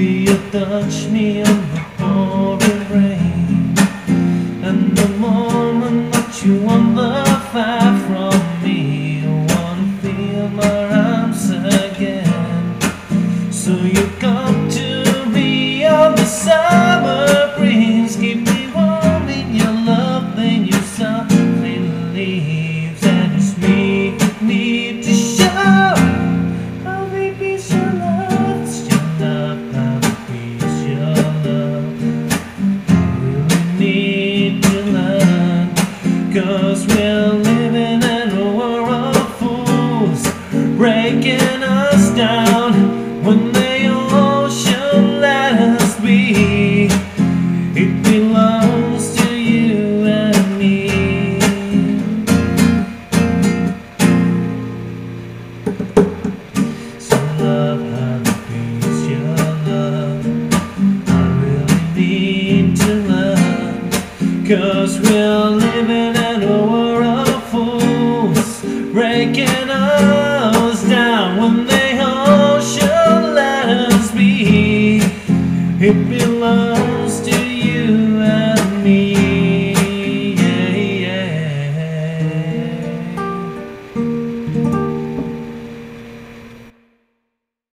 You touch me on the pouring rain. And the moment that you unify from me I wanna feel my arms again. So you come to me on the summer breeze. Keep me warm in your love then you suddenly leave. need to learn. Cause we're living in a world of fools, breaking us down when they all should let us be. It belongs to you and me. Cause we're living in a world of fools Breaking us down when they all should let us be It belongs to you